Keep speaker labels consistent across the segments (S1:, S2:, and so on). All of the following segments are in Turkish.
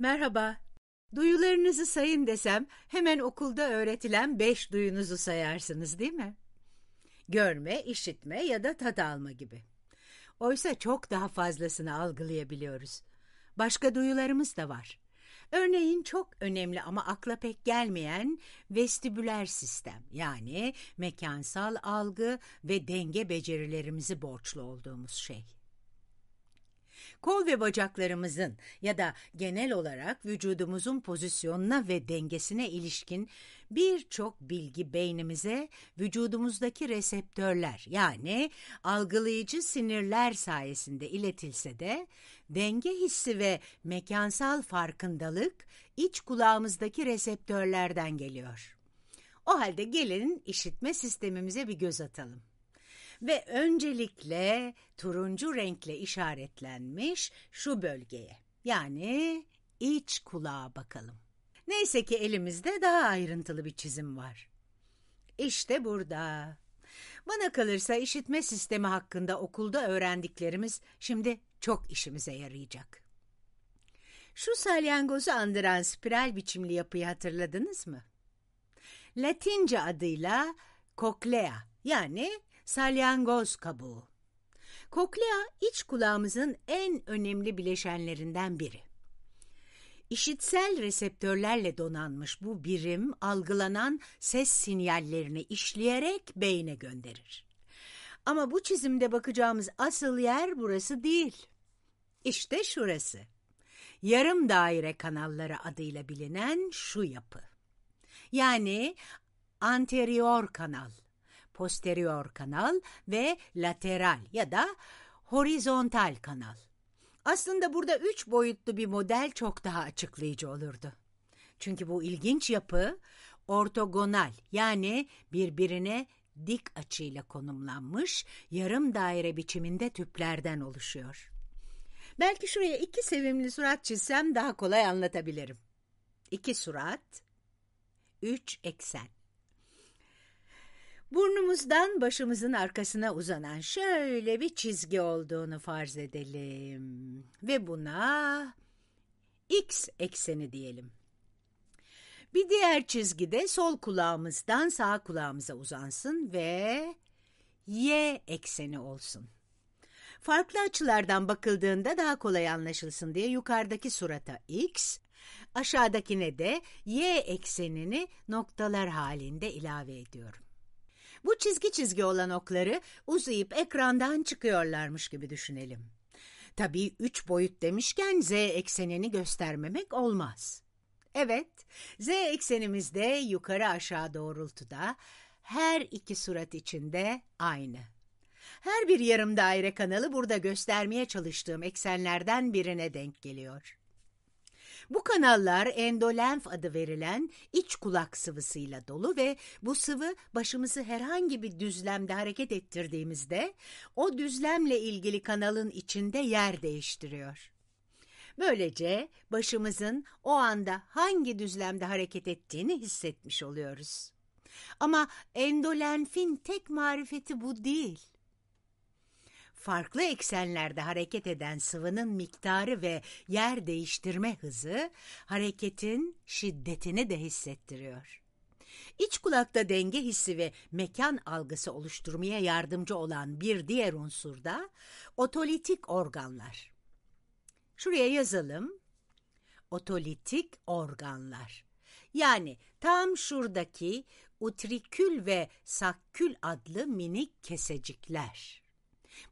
S1: Merhaba. Duyularınızı sayın desem hemen okulda öğretilen beş duyunuzu sayarsınız değil mi? Görme, işitme ya da tat alma gibi. Oysa çok daha fazlasını algılayabiliyoruz. Başka duyularımız da var. Örneğin çok önemli ama akla pek gelmeyen vestibüler sistem yani mekansal algı ve denge becerilerimizi borçlu olduğumuz şey. Kol ve bacaklarımızın ya da genel olarak vücudumuzun pozisyonuna ve dengesine ilişkin birçok bilgi beynimize vücudumuzdaki reseptörler yani algılayıcı sinirler sayesinde iletilse de denge hissi ve mekansal farkındalık iç kulağımızdaki reseptörlerden geliyor. O halde gelin işitme sistemimize bir göz atalım ve öncelikle turuncu renkle işaretlenmiş şu bölgeye yani iç kulağa bakalım. Neyse ki elimizde daha ayrıntılı bir çizim var. İşte burada. Bana kalırsa işitme sistemi hakkında okulda öğrendiklerimiz şimdi çok işimize yarayacak. Şu salyangozu andıran spiral biçimli yapıyı hatırladınız mı? Latince adıyla koklea yani salyangoz kabuğu. Koklea iç kulağımızın en önemli bileşenlerinden biri. İşitsel reseptörlerle donanmış bu birim algılanan ses sinyallerini işleyerek beyne gönderir. Ama bu çizimde bakacağımız asıl yer burası değil. İşte şurası. Yarım daire kanalları adıyla bilinen şu yapı. Yani anterior kanal posterior kanal ve lateral ya da horizontal kanal. Aslında burada üç boyutlu bir model çok daha açıklayıcı olurdu. Çünkü bu ilginç yapı ortogonal yani birbirine dik açıyla konumlanmış yarım daire biçiminde tüplerden oluşuyor. Belki şuraya iki sevimli surat çizsem daha kolay anlatabilirim. İki surat, üç eksen. Burnumuzdan başımızın arkasına uzanan şöyle bir çizgi olduğunu farz edelim. Ve buna x ekseni diyelim. Bir diğer çizgi de sol kulağımızdan sağ kulağımıza uzansın ve y ekseni olsun. Farklı açılardan bakıldığında daha kolay anlaşılsın diye yukarıdaki surata x, aşağıdakine de y eksenini noktalar halinde ilave ediyorum. Bu çizgi çizgi olan okları uzayıp ekrandan çıkıyorlarmış gibi düşünelim. Tabii üç boyut demişken z eksenini göstermemek olmaz. Evet, z eksenimizde yukarı aşağı doğrultuda her iki surat içinde aynı. Her bir yarım daire kanalı burada göstermeye çalıştığım eksenlerden birine denk geliyor. Bu kanallar endolenf adı verilen iç kulak sıvısıyla dolu ve bu sıvı başımızı herhangi bir düzlemde hareket ettirdiğimizde o düzlemle ilgili kanalın içinde yer değiştiriyor. Böylece başımızın o anda hangi düzlemde hareket ettiğini hissetmiş oluyoruz. Ama endolenfin tek marifeti bu değil farklı eksenlerde hareket eden sıvının miktarı ve yer değiştirme hızı hareketin şiddetini de hissettiriyor. İç kulakta denge hissi ve mekan algısı oluşturmaya yardımcı olan bir diğer unsur da otolitik organlar. Şuraya yazalım. Otolitik organlar. Yani tam şuradaki utrikül ve sakkül adlı minik kesecikler.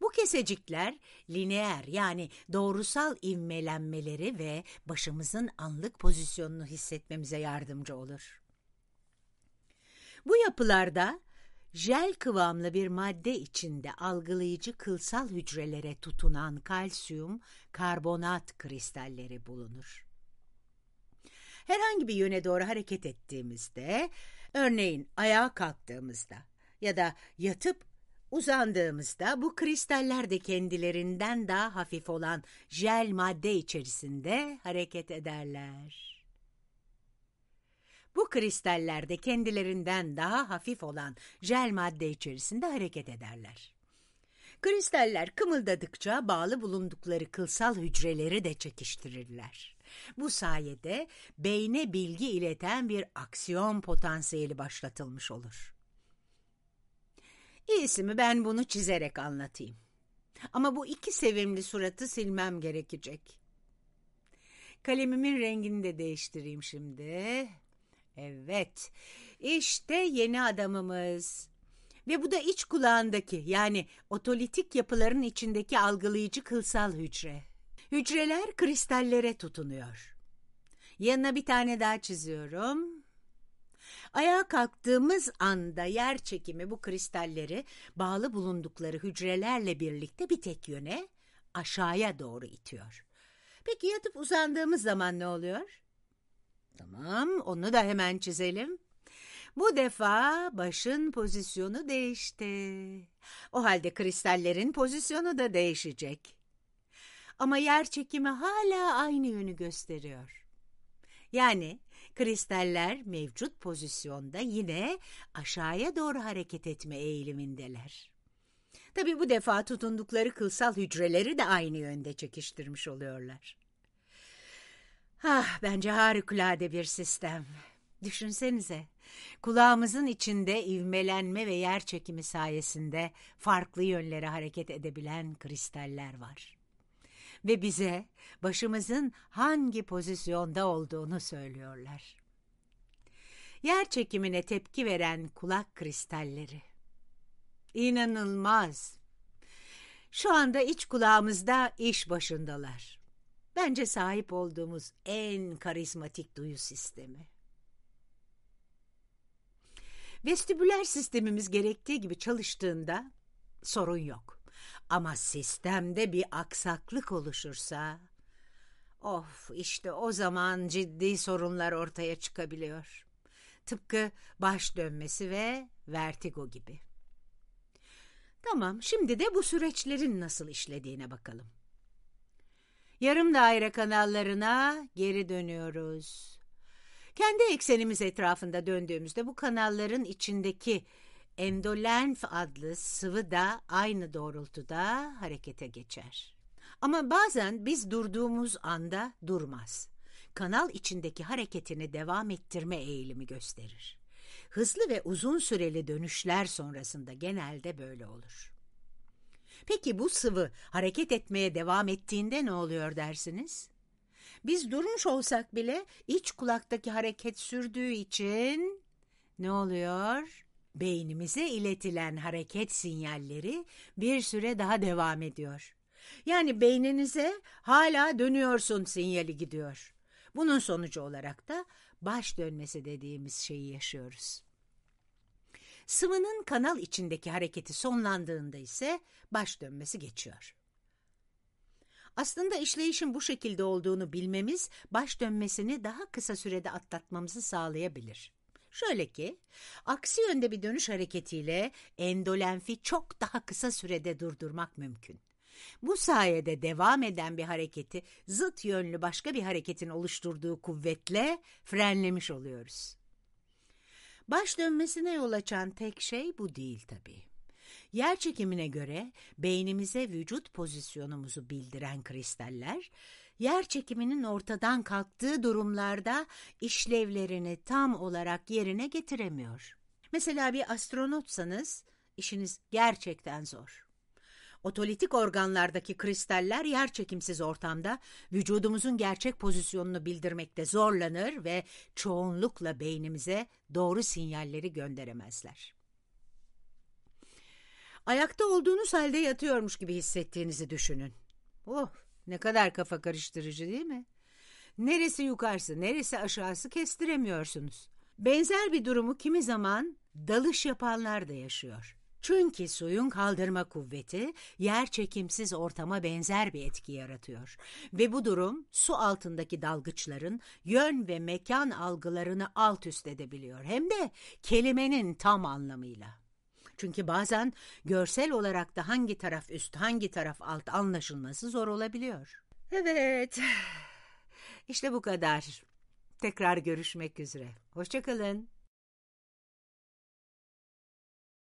S1: Bu kesecikler lineer yani doğrusal ivmelenmeleri ve başımızın anlık pozisyonunu hissetmemize yardımcı olur. Bu yapılarda jel kıvamlı bir madde içinde algılayıcı kılsal hücrelere tutunan kalsiyum karbonat kristalleri bulunur. Herhangi bir yöne doğru hareket ettiğimizde, örneğin ayağa kalktığımızda ya da yatıp Uzandığımızda bu kristaller de kendilerinden daha hafif olan jel madde içerisinde hareket ederler. Bu kristaller de kendilerinden daha hafif olan jel madde içerisinde hareket ederler. Kristaller kımıldadıkça bağlı bulundukları kılsal hücreleri de çekiştirirler. Bu sayede beyne bilgi ileten bir aksiyon potansiyeli başlatılmış olur. İyisi mi ben bunu çizerek anlatayım. Ama bu iki sevimli suratı silmem gerekecek. Kalemimin rengini de değiştireyim şimdi. Evet, işte yeni adamımız. Ve bu da iç kulağındaki yani otolitik yapıların içindeki algılayıcı kılsal hücre. Hücreler kristallere tutunuyor. Yanına bir tane daha çiziyorum. Ayağa kalktığımız anda yer çekimi bu kristalleri bağlı bulundukları hücrelerle birlikte bir tek yöne aşağıya doğru itiyor. Peki yatıp uzandığımız zaman ne oluyor? Tamam, onu da hemen çizelim. Bu defa başın pozisyonu değişti. O halde kristallerin pozisyonu da değişecek. Ama yer çekimi hala aynı yönü gösteriyor. Yani kristaller mevcut pozisyonda yine aşağıya doğru hareket etme eğilimindeler. Tabi bu defa tutundukları kılsal hücreleri de aynı yönde çekiştirmiş oluyorlar. Ah, bence harikulade bir sistem. Düşünsenize, kulağımızın içinde ivmelenme ve yer çekimi sayesinde farklı yönlere hareket edebilen kristaller var. Ve bize başımızın hangi pozisyonda olduğunu söylüyorlar. Yer çekimine tepki veren kulak kristalleri. İnanılmaz. Şu anda iç kulağımızda iş başındalar. Bence sahip olduğumuz en karizmatik duyu sistemi. Vestibüler sistemimiz gerektiği gibi çalıştığında sorun yok. Ama sistemde bir aksaklık oluşursa, of işte o zaman ciddi sorunlar ortaya çıkabiliyor. Tıpkı baş dönmesi ve vertigo gibi. Tamam, şimdi de bu süreçlerin nasıl işlediğine bakalım. Yarım daire kanallarına geri dönüyoruz. Kendi eksenimiz etrafında döndüğümüzde bu kanalların içindeki endolenf adlı sıvı da aynı doğrultuda harekete geçer. Ama bazen biz durduğumuz anda durmaz. Kanal içindeki hareketini devam ettirme eğilimi gösterir. Hızlı ve uzun süreli dönüşler sonrasında genelde böyle olur. Peki bu sıvı hareket etmeye devam ettiğinde ne oluyor dersiniz? Biz durmuş olsak bile iç kulaktaki hareket sürdüğü için ne oluyor? Beynimize iletilen hareket sinyalleri bir süre daha devam ediyor. Yani beyninize hala dönüyorsun sinyali gidiyor. Bunun sonucu olarak da baş dönmesi dediğimiz şeyi yaşıyoruz. Sıvının kanal içindeki hareketi sonlandığında ise baş dönmesi geçiyor. Aslında işleyişin bu şekilde olduğunu bilmemiz baş dönmesini daha kısa sürede atlatmamızı sağlayabilir. Şöyle ki, aksi yönde bir dönüş hareketiyle endolenfi çok daha kısa sürede durdurmak mümkün. Bu sayede devam eden bir hareketi zıt yönlü başka bir hareketin oluşturduğu kuvvetle frenlemiş oluyoruz. Baş dönmesine yol açan tek şey bu değil tabii. Yer çekimine göre beynimize vücut pozisyonumuzu bildiren kristaller, yer çekiminin ortadan kalktığı durumlarda işlevlerini tam olarak yerine getiremiyor. Mesela bir astronotsanız işiniz gerçekten zor. Otolitik organlardaki kristaller yer çekimsiz ortamda vücudumuzun gerçek pozisyonunu bildirmekte zorlanır ve çoğunlukla beynimize doğru sinyalleri gönderemezler. Ayakta olduğunuz halde yatıyormuş gibi hissettiğinizi düşünün. Oh, ne kadar kafa karıştırıcı değil mi? Neresi yukarısı, neresi aşağısı kestiremiyorsunuz. Benzer bir durumu kimi zaman dalış yapanlar da yaşıyor. Çünkü suyun kaldırma kuvveti yer çekimsiz ortama benzer bir etki yaratıyor ve bu durum su altındaki dalgıçların yön ve mekan algılarını alt üst edebiliyor hem de kelimenin tam anlamıyla. Çünkü bazen görsel olarak da hangi taraf üst, hangi taraf alt anlaşılması zor olabiliyor. Evet, işte bu kadar. Tekrar görüşmek üzere. Hoşçakalın.